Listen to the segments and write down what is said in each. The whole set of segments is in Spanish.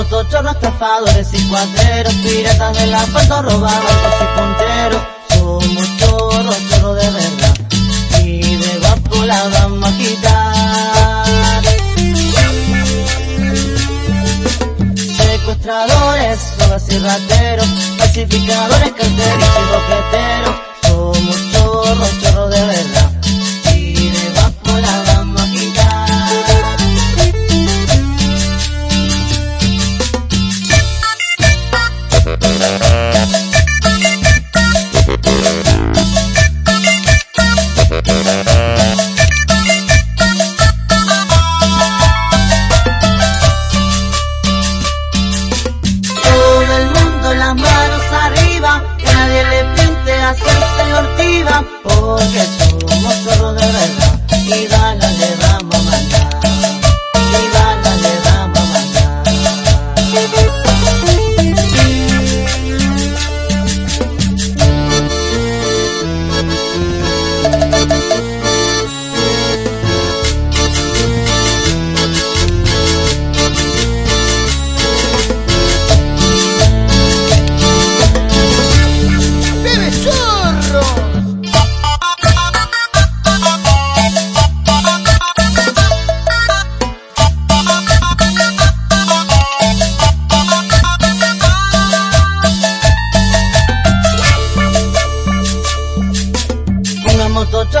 motochorros, estafadores y cuadreros, piratas del asfalto, robados y punteros. Somos chorros, chorros de verdad, y de guapo la vamos a quitar. Secuestradores, sogas y rateros, falsificadores, carteros y boqueteros. Somos chorros, chorros porque somos chorros de verdad, y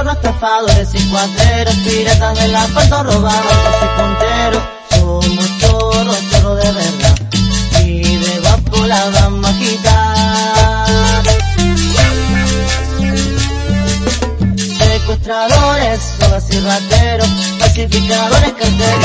Motochorros, estafadores y cuadreros, piratas del asfalto, robados punteros. Somos chorros, chorros de verdad, y de guapo la vamos a quitar. Secuestradores, sogas y rateros, falsificadores, carteros